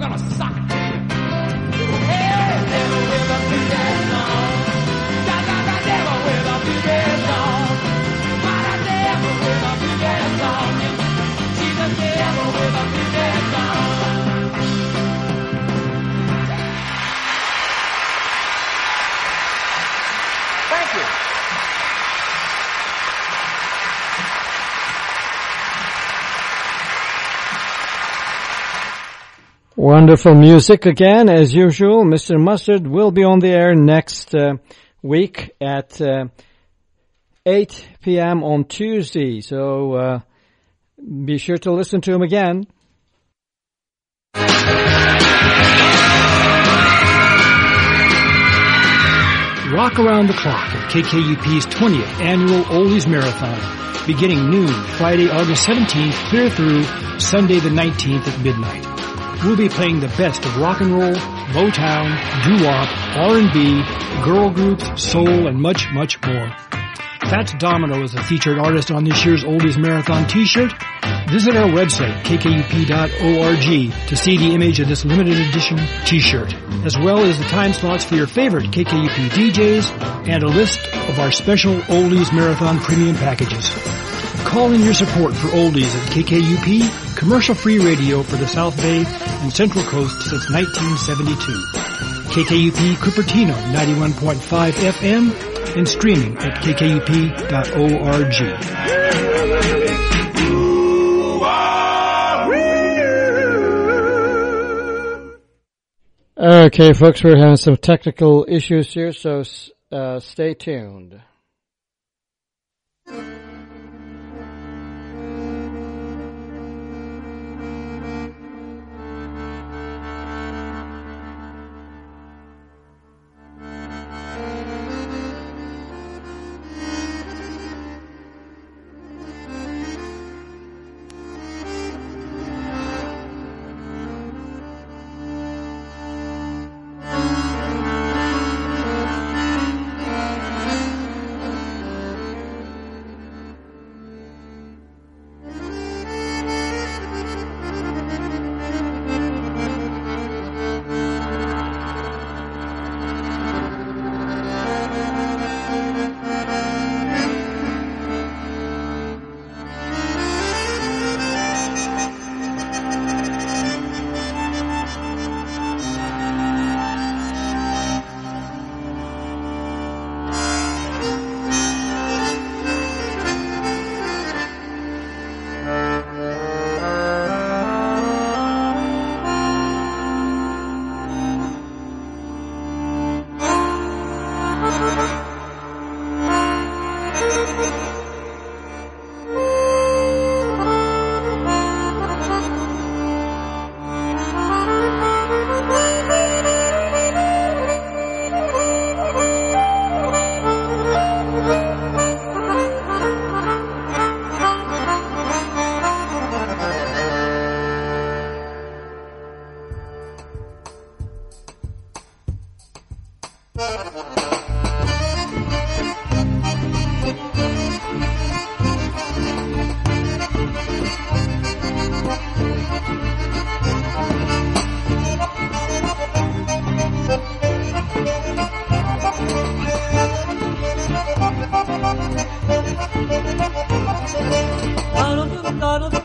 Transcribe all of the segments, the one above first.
gonna suck Wonderful music again, as usual. Mr. Mustard will be on the air next uh, week at uh, 8 p.m. on Tuesday. So uh, be sure to listen to him again. Rock Around the Clock at KKUP's 20th Annual Oldies Marathon, beginning noon Friday, August 17th, clear through Sunday the 19th at midnight. We'll be playing the best of rock and roll, Motown, doo-wop, R&B, girl groups, soul, and much, much more. Fats Domino is the featured artist on this year's Oldies Marathon t-shirt. Visit our website, kkup.org, to see the image of this limited edition t-shirt, as well as the time slots for your favorite KKUP DJs and a list of our special Oldies Marathon premium packages. Call in your support for Oldies at KKUP, commercial-free radio for the South Bay and Central Coast since 1972. KKUP Cupertino 91.5 FM and streaming at kkup.org. Okay, folks, we're having some technical issues here, so uh, stay tuned. Darıldım darıldım ben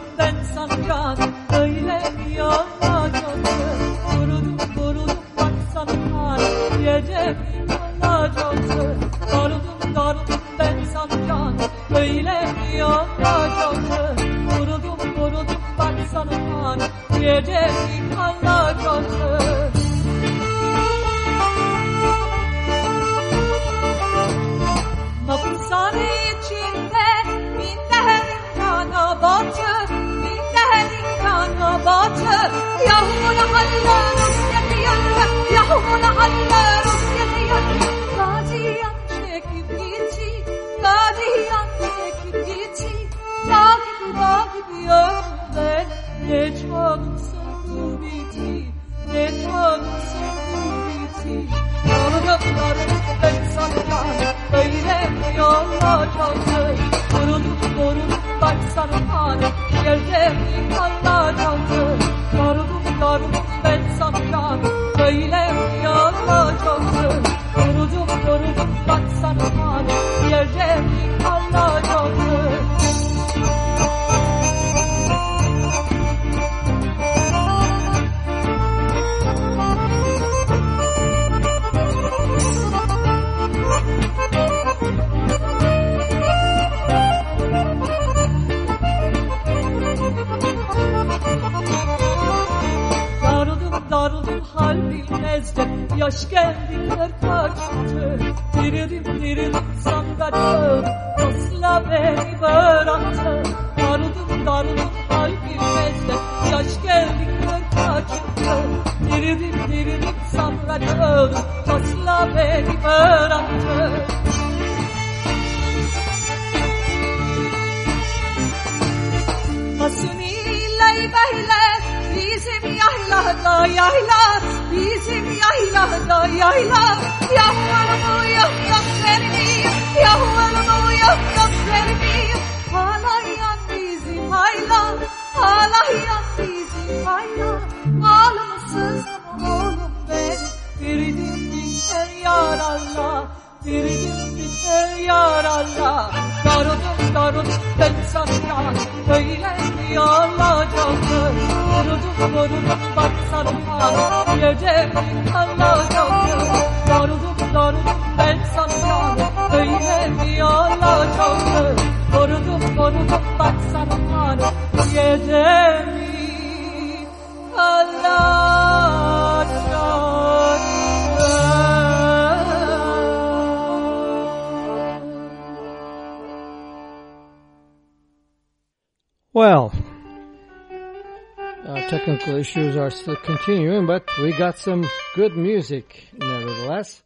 Yaş geldi kar kaçtı. Diririm diririm sandaçım Asla beni bıraktı. Darıldım darıldım kalbimezde Yaş geldi kar kaçtı. Diririm diririm sandaçım Asla beni bıraktı. Hasuni ile böyle bizim yaylada yaylar bizim yaylada yayla. Yahvalımı yok yok vermeyim Yahvalımı yok yok vermeyim Ağlayan bizim hayla. Ağlayan bizim hayla. Ağlamasız mı oğlum ben. Biridim biter yar Allah Biridim biter yar Allah Darıldım darıldım ben sana. Böyle mi olacaktı Well, technical issues are still continuing, but we got some good music nevertheless.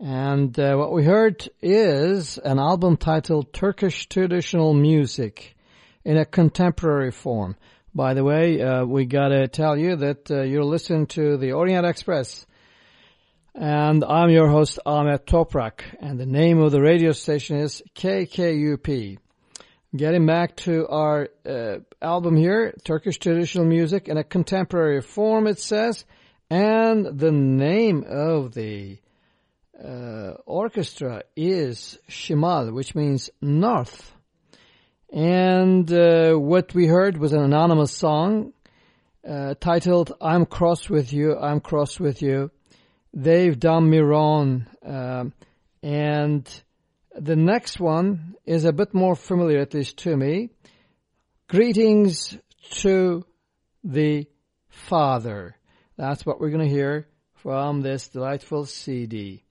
And uh, what we heard is an album titled Turkish Traditional Music in a contemporary form. By the way, uh, we gotta tell you that uh, you're listening to the Orient Express. And I'm your host, Ahmet Toprak. And the name of the radio station is KKUP. Getting back to our uh, album here, Turkish Traditional Music in a Contemporary Form, it says. And the name of the uh, orchestra is Shimal, which means north. And uh, what we heard was an anonymous song uh, titled I'm Cross With You, I'm Cross With You. They've done me wrong. Um, and the next one is a bit more familiar, at least to me. Greetings to the Father. That's what we're going to hear from this delightful CD.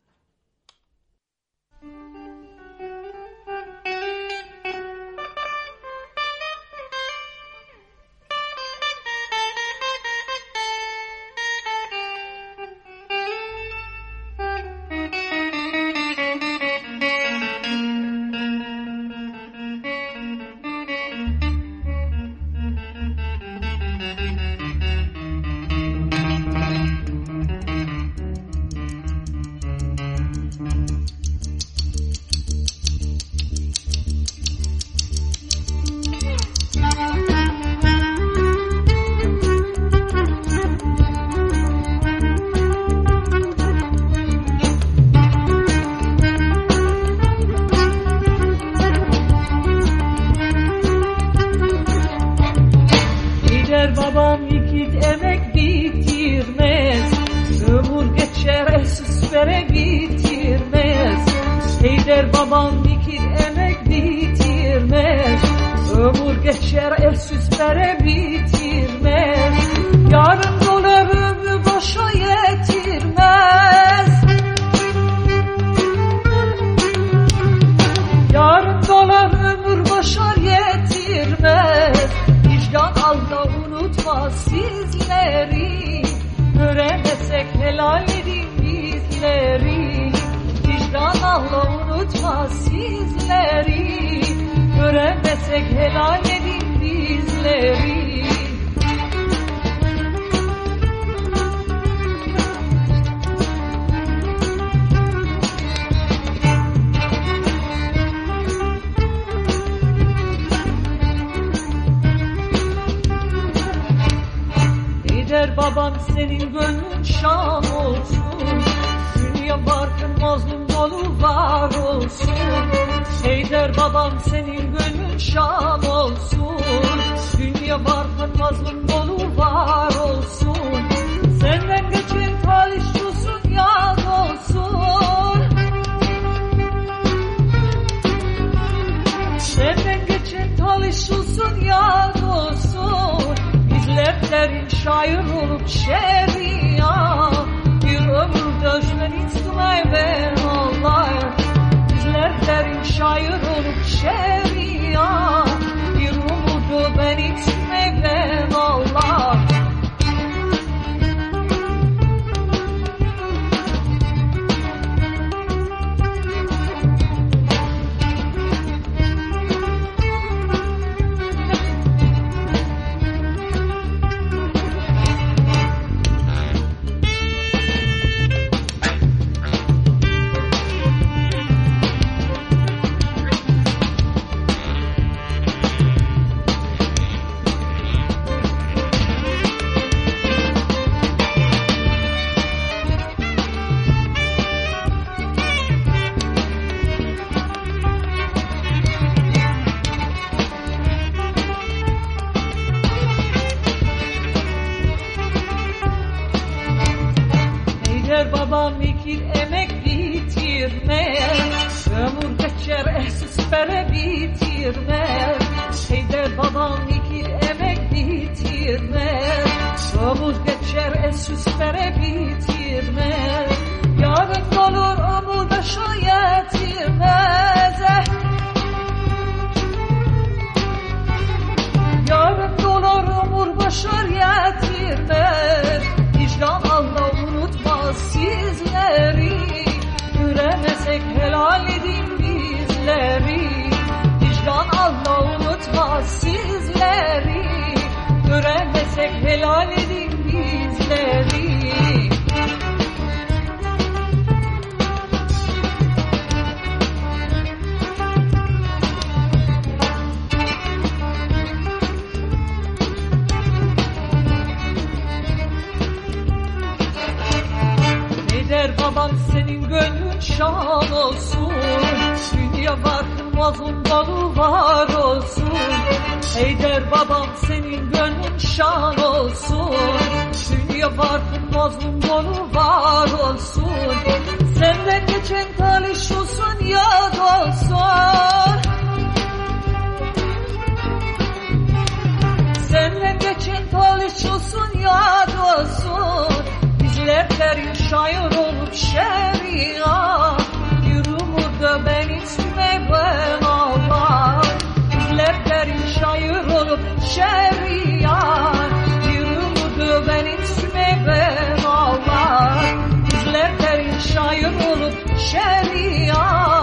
Barkın mazlum balı var olsun. Ey der babam senin gönlün şan olsun. Dünya barkın mazlum dolu var olsun. Senden geçen talih olsun yad olsun. Senden geçen talih olsun yad olsun. Bizler derin şair olup şeria da ben istemem Allah Bizler derin şair olup şeriyar Bir umudu ben istemem Allah Bizler derin şair olup şeriyar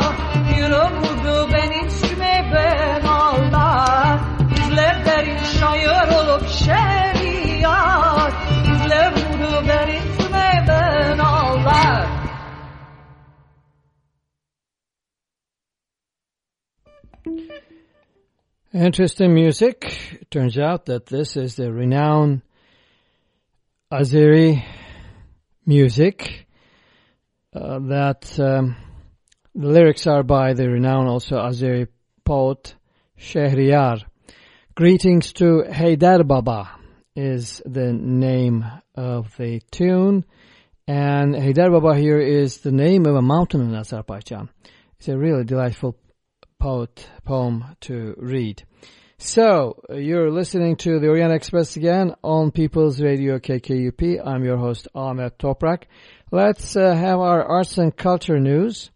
Interesting music. Turns out that this is the renowned Azeri music uh, that um, the lyrics are by the renowned also Azeri poet Shehriyar. Greetings to Haydar Baba is the name of the tune. And Haydar Baba here is the name of a mountain in Azerbaijan. It's a really delightful poet poem to read. So, you're listening to the Orient Express again on People's Radio KKUP. I'm your host Ahmet Toprak. Let's uh, have our arts and culture news.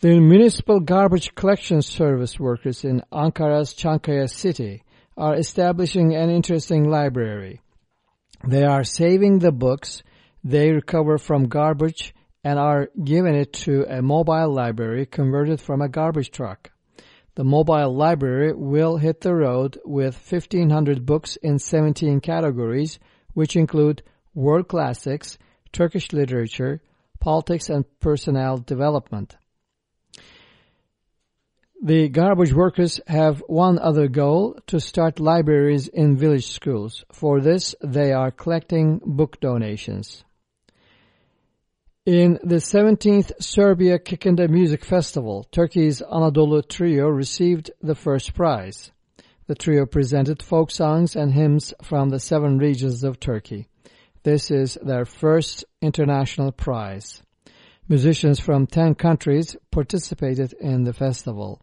The municipal garbage collection service workers in Ankara's Çankaya city are establishing an interesting library. They are saving the books they recover from garbage and are giving it to a mobile library converted from a garbage truck. The mobile library will hit the road with 1,500 books in 17 categories, which include world classics, Turkish literature, politics and personnel development. The garbage workers have one other goal, to start libraries in village schools. For this, they are collecting book donations. In the 17th Serbia Kikinde Music Festival, Turkey's Anadolu Trio received the first prize. The trio presented folk songs and hymns from the seven regions of Turkey. This is their first international prize. Musicians from 10 countries participated in the festival.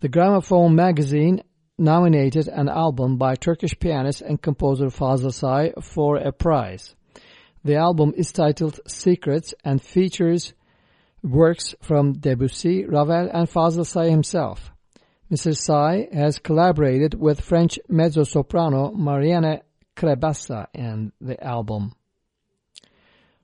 The Gramophone magazine nominated an album by Turkish pianist and composer Fazıl Say for a prize. The album is titled Secrets and features works from Debussy, Ravel, and Fazıl Say himself. Mr. Say has collaborated with French mezzo-soprano Marianne Crebassa in the album.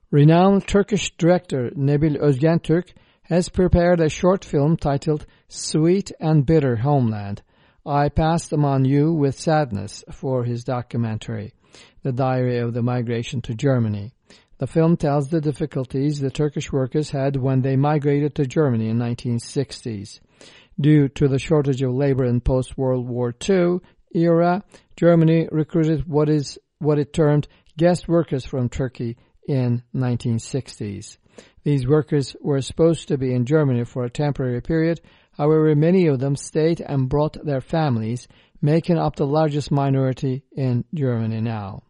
Renowned Turkish director Nebil Özgentürk has prepared a short film titled Sweet and Bitter Homeland. I passed them on you with sadness for his documentary, The Diary of the Migration to Germany. The film tells the difficulties the Turkish workers had when they migrated to Germany in 1960s. Due to the shortage of labor in post-World War II era, Germany recruited what is what it termed guest workers from Turkey in 1960s. These workers were supposed to be in Germany for a temporary period. However, many of them stayed and brought their families, making up the largest minority in Germany now.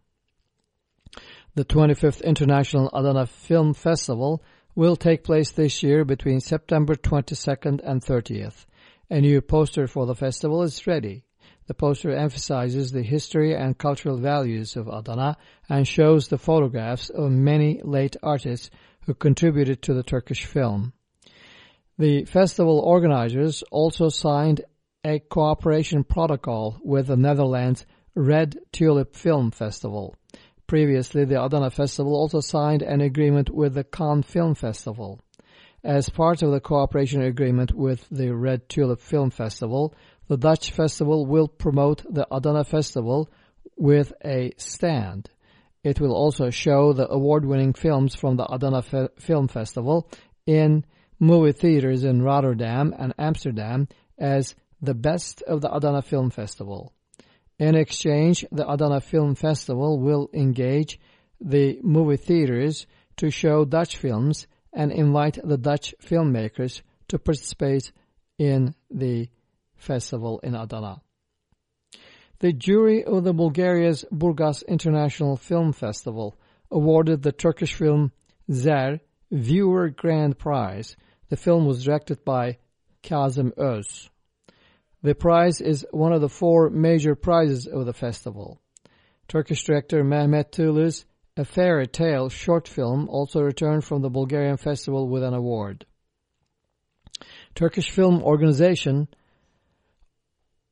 The 25th International Adana Film Festival will take place this year between September 22nd and 30th. A new poster for the festival is ready. The poster emphasizes the history and cultural values of Adana and shows the photographs of many late artists who contributed to the Turkish film. The festival organizers also signed a cooperation protocol with the Netherlands Red Tulip Film Festival. Previously, the Adana Festival also signed an agreement with the Cannes Film Festival. As part of the cooperation agreement with the Red Tulip Film Festival, the Dutch festival will promote the Adana Festival with a stand. It will also show the award-winning films from the Adana Fe Film Festival in movie theaters in Rotterdam and Amsterdam as the best of the Adana Film Festival. In exchange, the Adana Film Festival will engage the movie theaters to show Dutch films and invite the Dutch filmmakers to participate in the festival in Adana. The jury of the Bulgaria's Burgas International Film Festival awarded the Turkish film Zer Viewer Grand Prize. The film was directed by Kazım Öz. The prize is one of the four major prizes of the festival. Turkish director Mehmet Tulu's A Fairy Tale short film also returned from the Bulgarian festival with an award. Turkish Film Organization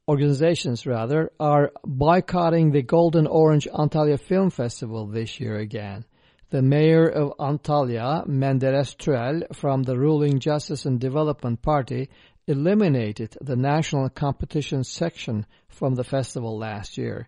organizations rather, are boycotting the Golden Orange Antalya Film Festival this year again. The mayor of Antalya, Menderes Türel, from the ruling Justice and Development Party, eliminated the national competition section from the festival last year.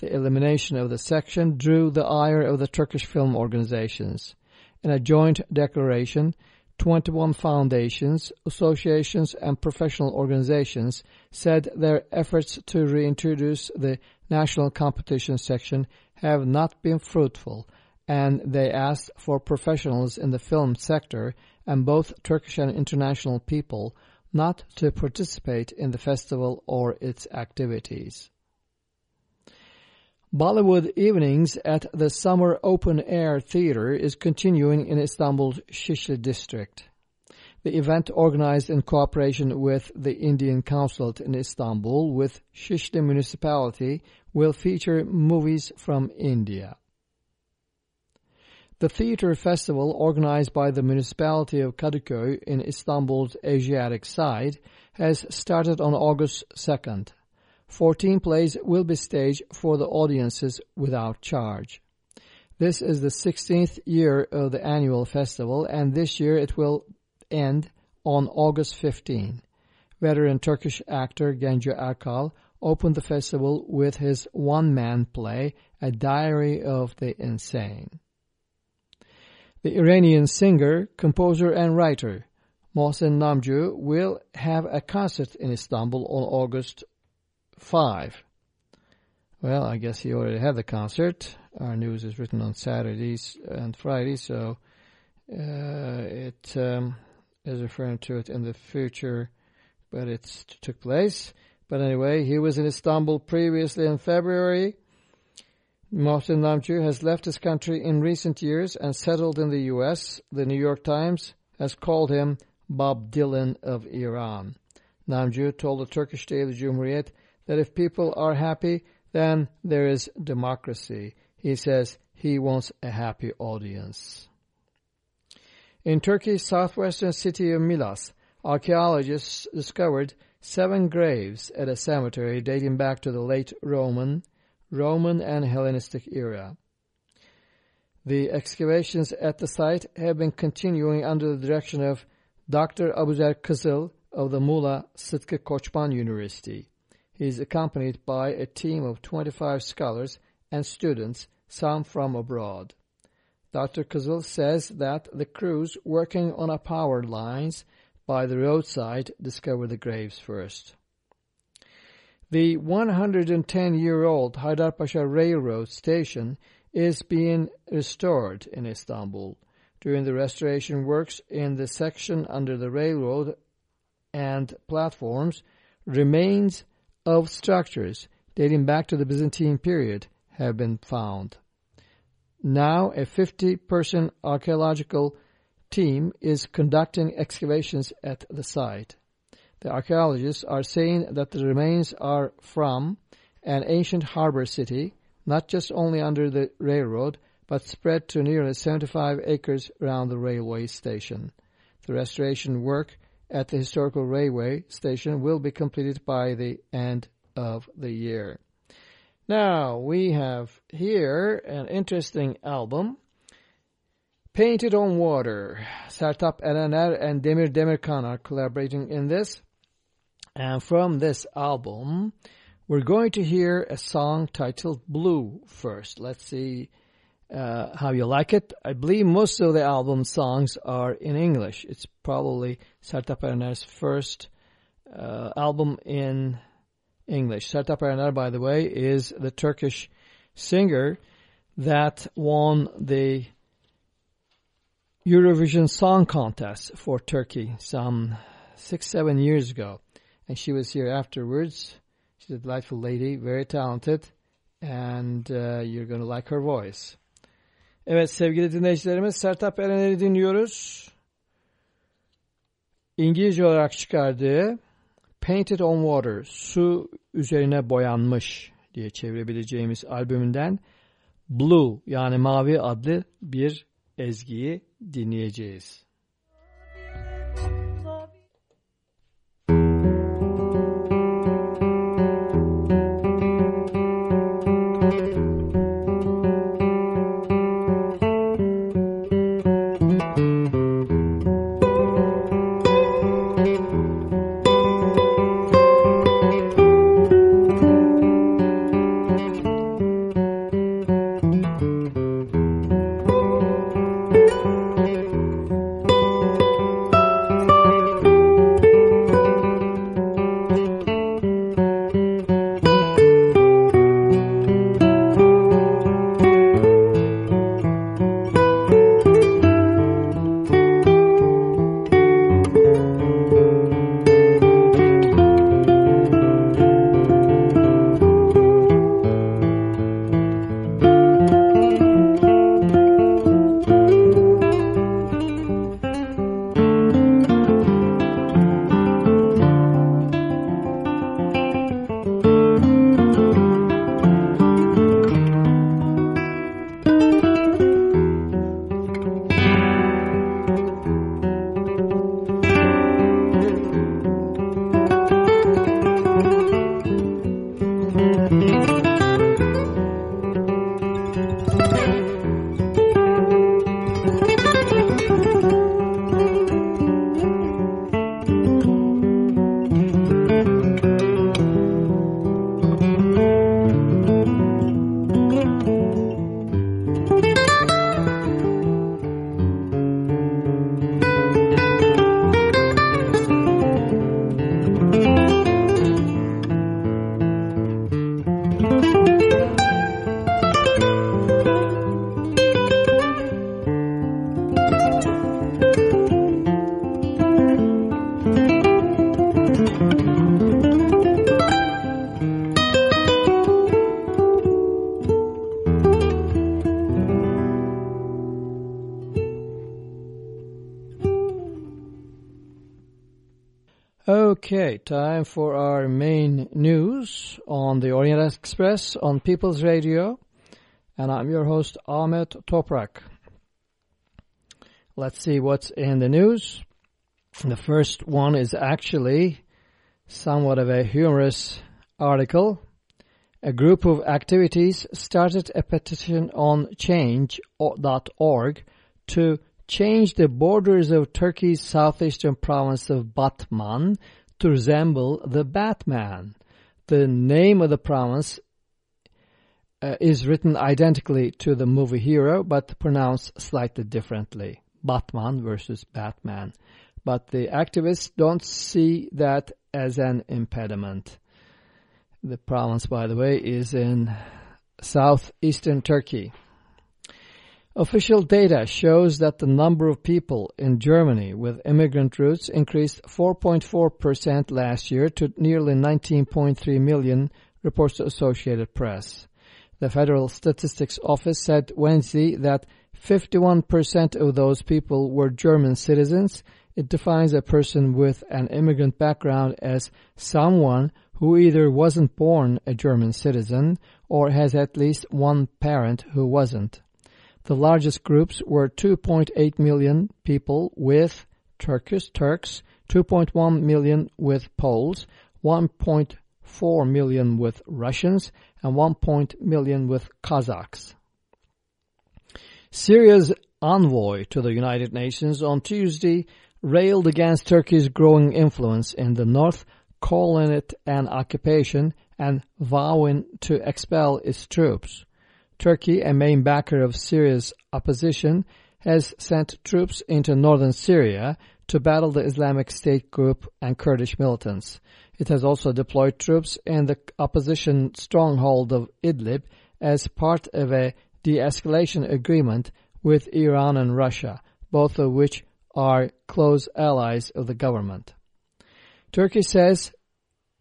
The elimination of the section drew the ire of the Turkish film organizations. In a joint declaration, 21 foundations, associations, and professional organizations said their efforts to reintroduce the national competition section have not been fruitful, and they asked for professionals in the film sector and both Turkish and international people not to participate in the festival or its activities. Bollywood Evenings at the Summer Open Air Theatre is continuing in Istanbul's Shishli district. The event, organized in cooperation with the Indian Consulate in Istanbul with Shishli Municipality, will feature movies from India. The theatre festival, organized by the municipality of Kadıköy in Istanbul's Asiatic side, has started on August 2nd. 14 plays will be staged for the audiences without charge. This is the 16th year of the annual festival, and this year it will end on August 15. Veteran Turkish actor Genco Erkal opened the festival with his one-man play, A Diary of the Insane. The Iranian singer, composer, and writer Mohsen Namju will have a concert in Istanbul on August 5. Well, I guess he already had the concert. Our news is written on Saturdays and Fridays, so uh, it um, is referring to it in the future, but it took place. But anyway, he was in Istanbul previously in February. Mohsen Namju has left his country in recent years and settled in the U.S. The New York Times has called him Bob Dylan of Iran. Namju told the Turkish daily Cumhuriyet that if people are happy, then there is democracy. He says he wants a happy audience. In Turkey's southwestern city of Milas, archaeologists discovered seven graves at a cemetery dating back to the late Roman, Roman and Hellenistic era. The excavations at the site have been continuing under the direction of Dr. Abuzer Kızıl of the Muğla Sıtkı Koçman University. He is accompanied by a team of 25 scholars and students, some from abroad. Dr. Kızıl says that the crews working on a power lines by the roadside discovered the graves first. The 110-year-old Haydarpaşa Railroad Station is being restored in Istanbul. During the restoration works in the section under the railroad and platforms, remains of structures dating back to the Byzantine period have been found. Now a 50-person archaeological team is conducting excavations at the site. The archaeologists are saying that the remains are from an ancient harbor city, not just only under the railroad, but spread to nearly 75 acres around the railway station. The restoration work at the historical railway station will be completed by the end of the year. Now, we have here an interesting album Painted on Water. Sertab Erener and Demir Demirkan are collaborating in this. And from this album, we're going to hear a song titled Blue first. Let's see uh, how you like it. I believe most of the album songs are in English. It's probably Sertab Erener's first uh, album in English. Sertab Erener, by the way, is the Turkish singer that won the Eurovision Song Contest for Turkey some six, seven years ago. And she was here afterwards. She's a delightful lady, very talented. And uh, you're going to like her voice. Evet sevgili dinleyicilerimiz Sertap Erener'i dinliyoruz. İngilizce olarak çıkardığı Painted on Water, su üzerine boyanmış diye çevirebileceğimiz albümünden Blue yani mavi adlı bir ezgiyi dinleyeceğiz. Time for our main news on the Orient Express on People's Radio. And I'm your host, Ahmet Toprak. Let's see what's in the news. The first one is actually somewhat of a humorous article. A group of activities started a petition on change.org to change the borders of Turkey's southeastern province of Batman to resemble the Batman. The name of the province uh, is written identically to the movie hero, but pronounced slightly differently. Batman versus Batman. But the activists don't see that as an impediment. The province, by the way, is in southeastern Turkey. Official data shows that the number of people in Germany with immigrant roots increased 4.4% last year to nearly 19.3 million, reports the Associated Press. The Federal Statistics Office said Wednesday that 51% of those people were German citizens. It defines a person with an immigrant background as someone who either wasn't born a German citizen or has at least one parent who wasn't. The largest groups were 2.8 million people with Turkish Turks, 2.1 million with Poles, 1.4 million with Russians, and 1 million with Kazakhs. Syria's envoy to the United Nations on Tuesday railed against Turkey's growing influence in the north, calling it an occupation and vowing to expel its troops. Turkey, a main backer of Syria's opposition, has sent troops into northern Syria to battle the Islamic State group and Kurdish militants. It has also deployed troops in the opposition stronghold of Idlib as part of a de-escalation agreement with Iran and Russia, both of which are close allies of the government. Turkey says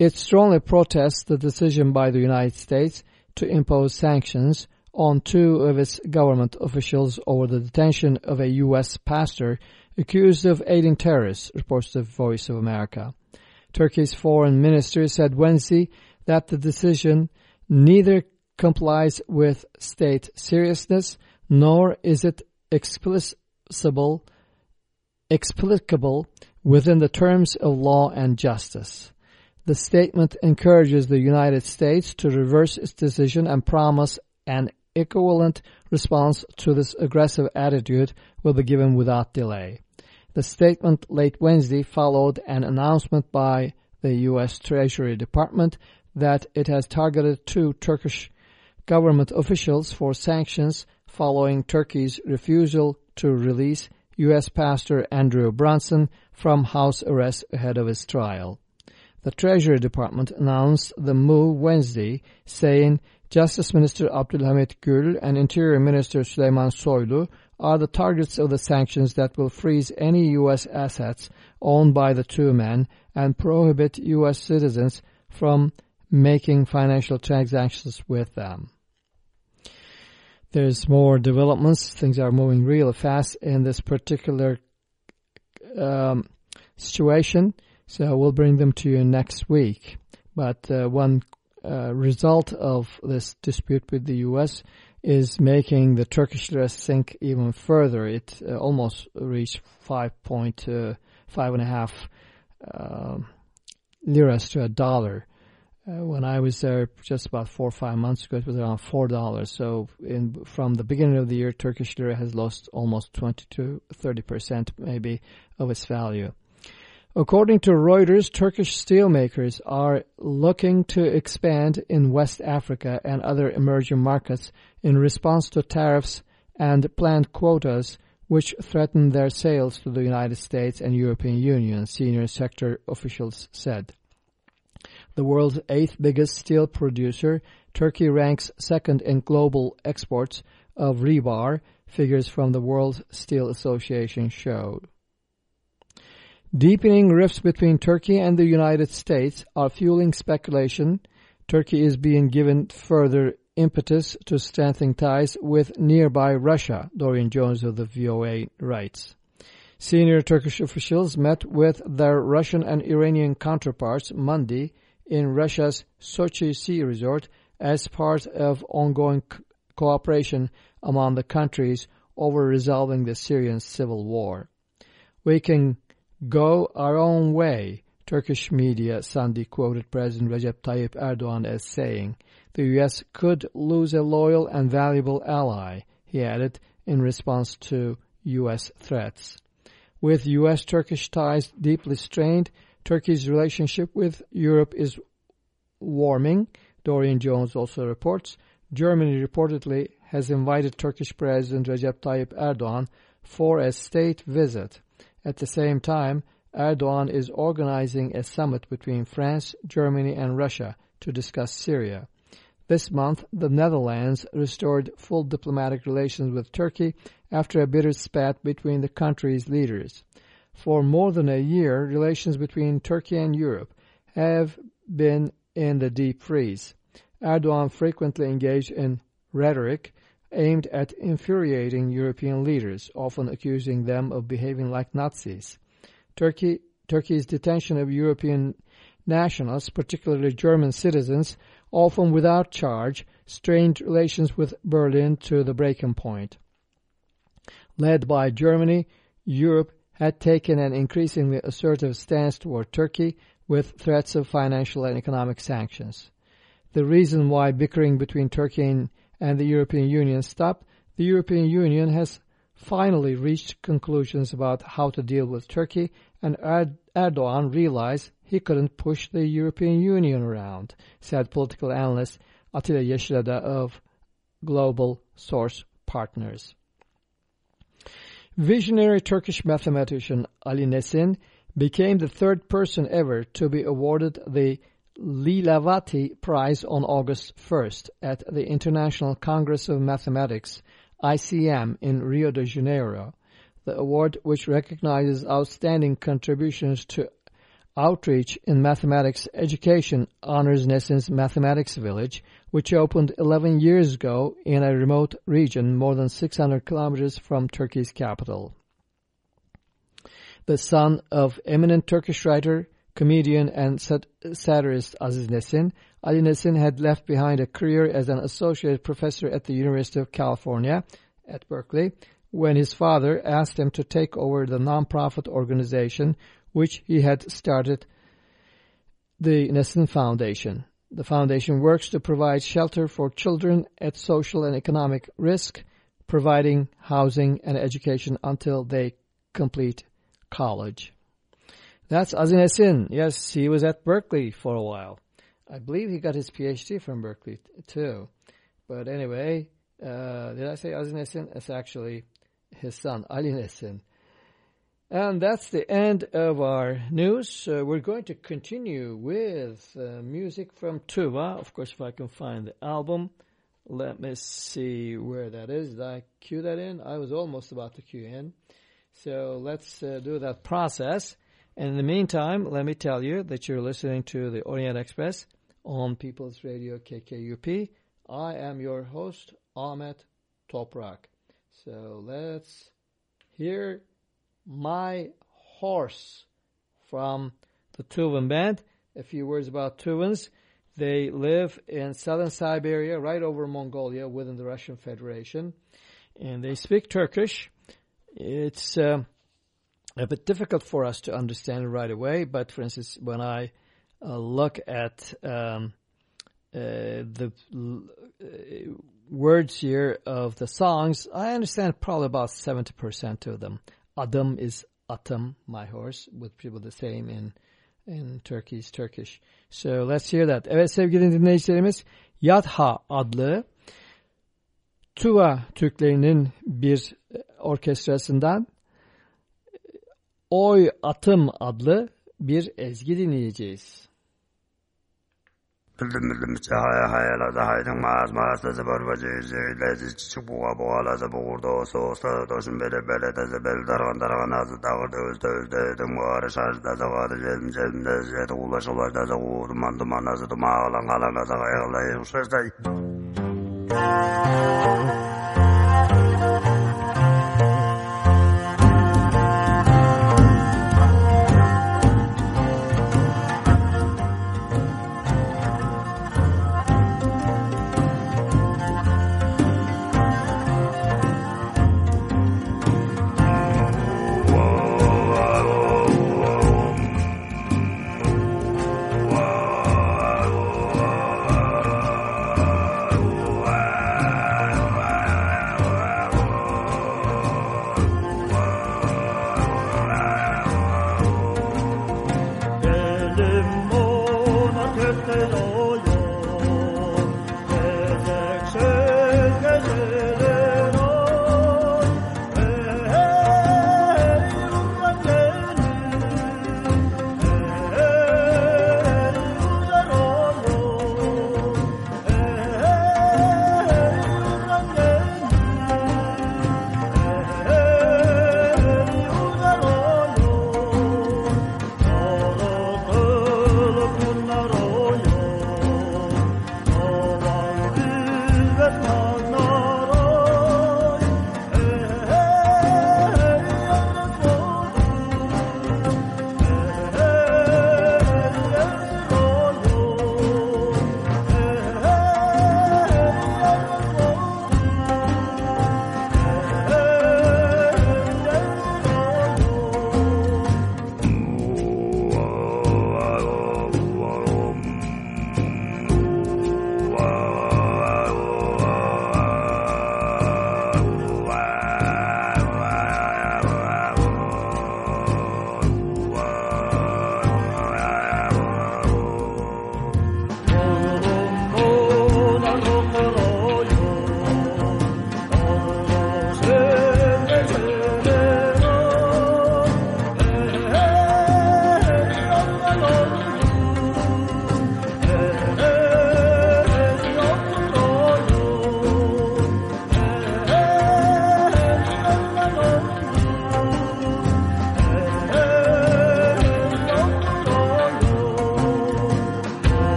it strongly protests the decision by the United States to impose sanctions on two of its government officials over the detention of a U.S. pastor accused of aiding terrorists, reports the Voice of America. Turkey's foreign minister said Wednesday that the decision neither complies with state seriousness nor is it explicable, explicable within the terms of law and justice. The statement encourages the United States to reverse its decision and promise an equivalent response to this aggressive attitude will be given without delay. The statement late Wednesday followed an announcement by the U.S. Treasury Department that it has targeted two Turkish government officials for sanctions following Turkey's refusal to release U.S. Pastor Andrew Brunson from house arrest ahead of his trial. The Treasury Department announced the move Wednesday, saying Justice Minister Abdulhamit Gül and Interior Minister Süleyman Soylu are the targets of the sanctions that will freeze any U.S. assets owned by the two men and prohibit U.S. citizens from making financial transactions with them. There's more developments. Things are moving really fast in this particular um, situation, so we'll bring them to you next week. But uh, one uh, result of this dispute with the U.S. is making the Turkish lira sink even further. It uh, almost reached five point uh, five and a half uh, liras to a dollar. Uh, when I was there just about four or five months ago, it was around four dollars. So, in, from the beginning of the year, Turkish lira has lost almost twenty to thirty percent, maybe, of its value. According to Reuters, Turkish steelmakers are looking to expand in West Africa and other emerging markets in response to tariffs and planned quotas which threaten their sales to the United States and European Union, senior sector officials said. The world's eighth biggest steel producer, Turkey ranks second in global exports of rebar, figures from the World Steel Association showed. Deepening rifts between Turkey and the United States are fueling speculation. Turkey is being given further impetus to strengthen ties with nearby Russia, Dorian Jones of the VOA writes. Senior Turkish officials met with their Russian and Iranian counterparts Monday in Russia's Sochi Sea Resort as part of ongoing cooperation among the countries over resolving the Syrian civil war. We can go our own way, Turkish media Sunday quoted President Recep Tayyip Erdogan as saying, the U.S. could lose a loyal and valuable ally, he added in response to U.S. threats. With U.S.-Turkish ties deeply strained, Turkey's relationship with Europe is warming, Dorian Jones also reports. Germany reportedly has invited Turkish President Recep Tayyip Erdogan for a state visit. At the same time, Erdogan is organizing a summit between France, Germany and Russia to discuss Syria. This month, the Netherlands restored full diplomatic relations with Turkey after a bitter spat between the country's leaders. For more than a year, relations between Turkey and Europe have been in the deep freeze. Erdogan frequently engaged in rhetoric aimed at infuriating European leaders, often accusing them of behaving like Nazis. Turkey, Turkey's detention of European nationals, particularly German citizens, often without charge, strained relations with Berlin to the breaking point. Led by Germany, Europe had taken an increasingly assertive stance toward Turkey with threats of financial and economic sanctions. The reason why bickering between Turkey and the European Union stopped, the European Union has finally reached conclusions about how to deal with Turkey, and Erdogan realized he couldn't push the European Union around, said political analyst Atilla Yeşilada of Global Source Partners. Visionary Turkish mathematician Ali Nesin became the third person ever to be awarded the Lilavati Prize on August 1st at the International Congress of Mathematics, ICM, in Rio de Janeiro. The award, which recognizes outstanding contributions to outreach in mathematics education, honors Nesin's Mathematics Village, which opened 11 years ago in a remote region more than 600 kilometers from Turkey's capital the son of eminent Turkish writer, comedian, and sat satirist Aziz Nesin, Ali Nesin had left behind a career as an associate professor at the University of California at Berkeley when his father asked him to take over the nonprofit organization which he had started, the Nesin Foundation. The foundation works to provide shelter for children at social and economic risk, providing housing and education until they complete College. That's Aziz Nesin. Yes, he was at Berkeley for a while. I believe he got his PhD from Berkeley too. But anyway, uh, did I say Aziz Nesin? It's actually his son, Ali Nesin. And that's the end of our news. Uh, we're going to continue with uh, music from Tuva. Of course, if I can find the album. Let me see where that is. Did I cue that in? I was almost about to cue in. So let's uh, do that process. And in the meantime, let me tell you that you're listening to the Orient Express on People's Radio KKUP. I am your host, Ahmet Toprak. So let's hear My Horse from the Tuvan Band. A few words about Tuvans. They live in southern Siberia, right over Mongolia, within the Russian Federation. And they speak Turkish it's uh, a bit difficult for us to understand right away. But for instance, when I uh, look at um, uh, the uh, words here of the songs, I understand probably about 70% of them. Adam is Atam, my horse, with people the same in in Turkish, Turkish. So let's hear that. Evet sevgili dinleyicilerimiz, Yat-Kha adlı Tuva Türklerinin bir orkestrasından Oy Atım adlı bir ezgi dinleyeceğiz. Bildim bildim çahaya hayalada haydın mağaz mağaz da zıbar bacı lezi çiçik buğa buğa lazı buğurda olsa olsa doşun bele bele de zebel dargan dargan azı dağırda özde özde edim buğarı şarjda zavadı cezim cezimde zedi ulaş ulaş da zavu duman azı duman ağlan ağlan azı ayağlayın şaştay.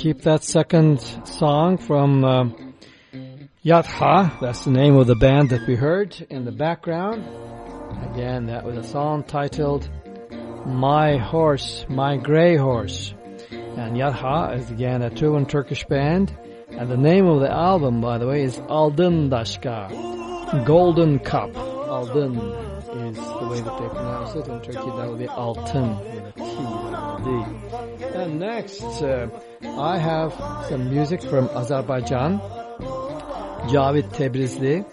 Keep that second song from uh, Yat-Kha. That's the name of the band that we heard in the background. Again, that was a song titled My Horse, My Grey Horse. And Yat-Kha is again a Tuvan Turkish band. And the name of the album, by the way, is Aldın Daşka, Golden Cup. Aldın is the way that they pronounce it. In Turkey, that would be Altın with a T D. And next, uh, I have some music from Azerbaijan, Cavit Tebrizli,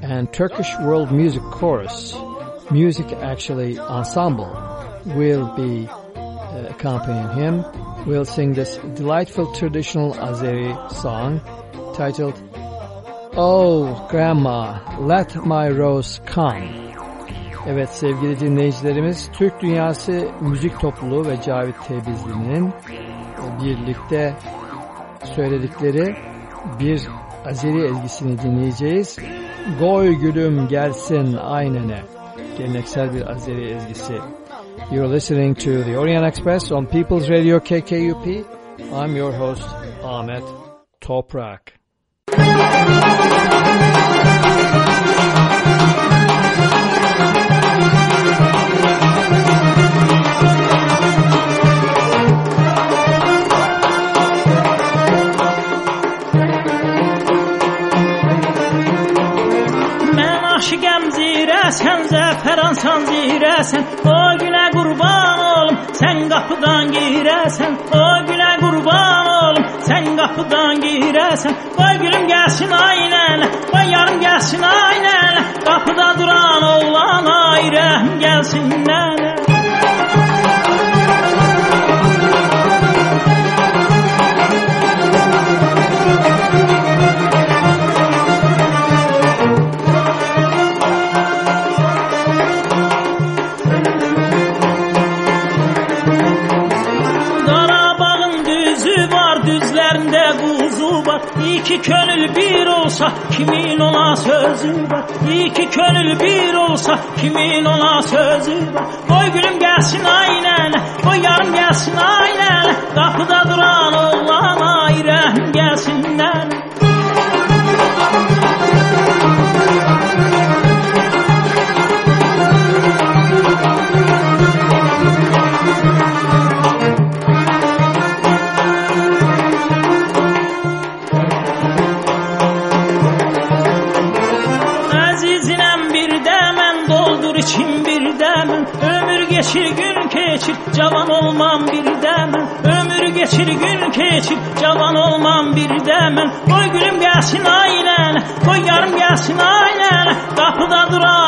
and Turkish World Music Chorus. Music actually ensemble will be uh, accompanying him. We'll sing this delightful traditional Azeri song titled Oh Grandma, Let My Rose Come. Evet sevgili dinleyicilerimiz Türk Dünyası Müzik Topluluğu ve Cavit Tebrizli'nin birlikte söyledikleri bir Azeri ezgisini dinleyeceğiz. Goy gülüm gelsin aynene. Geleneksel bir Azeri ezgisi. You're listening to the Orient Express on People's Radio KKUP. I'm your host Ahmet Toprak. Mən zəfəran zirəsən O günə qurban olum, sən qapıdan girəsən O günə qurban olum, sən qapıdan girəsən Qoy gülüm gəlsin aynənə, qoy yarım gəlsin aynənə Qapıda duran oğlan ayrəm gəlsin mənə Qarabağ İki könül bir olsa kimin ona sözü var? İki könül bir olsa kimin ona sözü var? Koy gülüm gelsin aynen Koy yarım gelsin aynen. Kapıda duran oğlan ayrı gelsinler cavan olmam bir demen Ömür geçir gün geçir cavan olmam bir demen Koy gülüm gelsin aynen koy yarım gelsin aynen Kapıda duran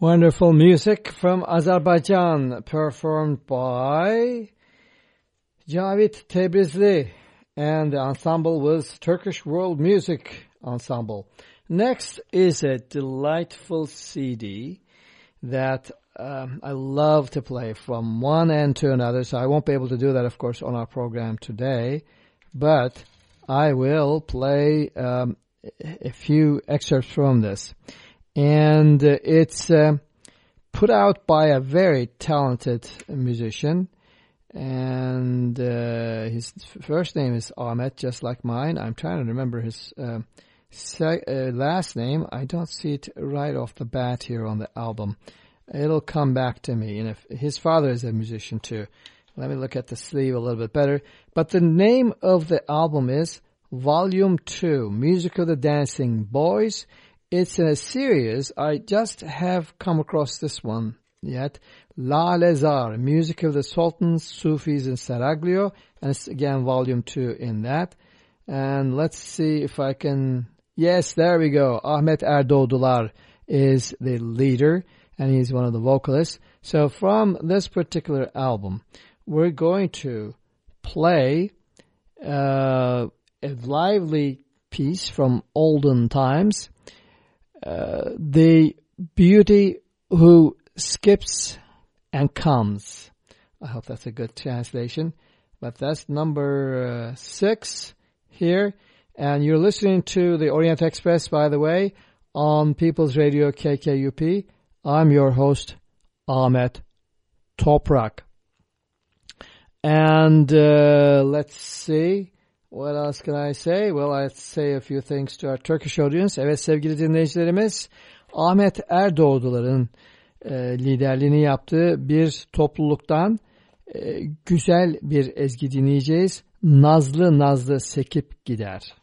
Wonderful music from Azerbaijan performed by Cavit Tebrizli and the ensemble was Turkish World Music Ensemble. Next is a delightful CD that um, I love to play from one end to another, so I won't be able to do that, of course, on our program today, but I will play um, a few excerpts from this and uh, it's uh, put out by a very talented musician. And uh, his first name is Ahmet just like mine. I'm trying to remember his uh, uh, last name. I don't see it right off the bat here on the album. It'll come back to me. And if his father is a musician too. Let me look at the sleeve a little bit better. But the name of the album is Volume 2 Music of the Dancing Boys it's in a series. I just have come across this one yet. Lalezar, Music of the Sultans, Sufis in Seraglio. And it's again volume two in that. And let's see if I can... Yes, there we go. Ahmet Erdoğdular is the leader and he's one of the vocalists. So from this particular album, we're going to play uh, a lively piece from olden times uh, the beauty who skips and comes. I hope that's a good translation. But that's number uh, six here. And you're listening to the Orient Express, by the way, on People's Radio KKUP. I'm your host, Ahmet Toprak. And uh, let's see. What else can I say? Well, I'd say a few things to our Turkish audience. Evet sevgili dinleyicilerimiz, Ahmet Erdoğdular'ın e, liderliğini yaptığı bir topluluktan e, güzel bir ezgi dinleyeceğiz. Nazlı nazlı sekip gider.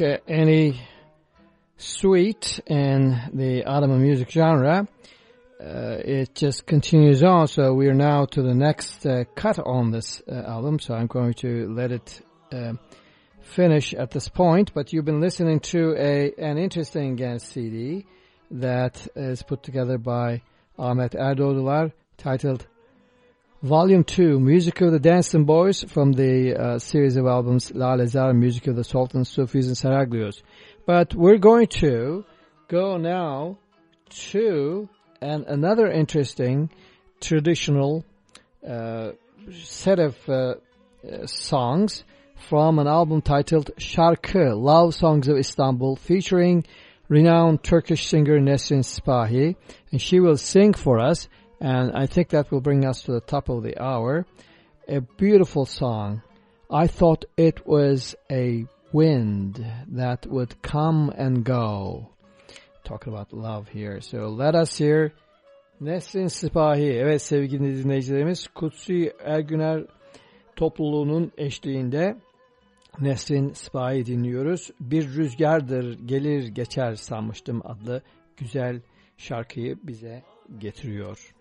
Any suite in the Ottoman music genre, uh, it just continues on. So we are now to the next uh, cut on this uh, album. So I'm going to let it uh, finish at this point. But you've been listening to a an interesting uh, CD that is put together by Ahmet Erdoğdular titled Volume 2, Music of the Dancing Boys from the uh, series of albums Lalezar, Music of the Sultans, Sufis and Seraglios. But we're going to go now to an, another interesting traditional uh, set of uh, uh songs from an album titled Şarkı, Love Songs of Istanbul, featuring renowned Turkish singer Nesrin Sipahi. And she will sing for us and I think that will bring us to the top of the hour. A beautiful song. I thought it was a wind that would come and go. Talking about love here. So let us hear Nesrin Sipahi. Evet sevgili dinleyicilerimiz Kutsi Ergüner topluluğunun eşliğinde Nesrin Sipahi dinliyoruz. Bir rüzgardır gelir geçer sanmıştım adlı güzel şarkıyı bize getiriyor.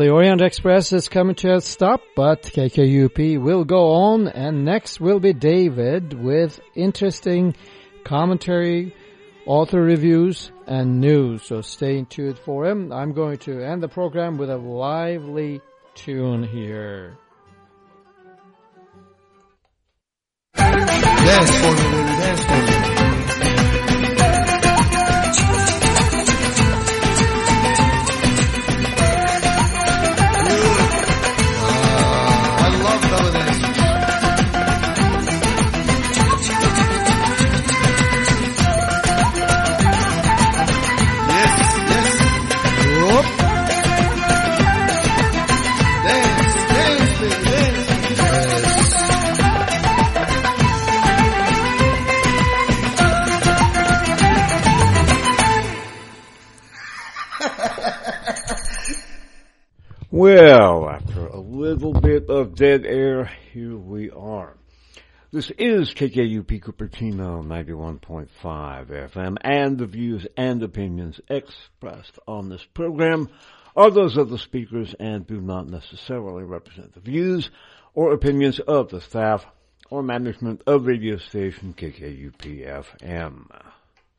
The Orient Express is coming to a stop, but KKUP will go on, and next will be David with interesting commentary, author reviews, and news. So stay tuned for him. I'm going to end the program with a lively tune here. Dance for me, dance for me. Well, after a little bit of dead air, here we are. This is KKUP Cupertino 91.5 FM, and the views and opinions expressed on this program are those of the speakers and do not necessarily represent the views or opinions of the staff or management of radio station KKUP FM.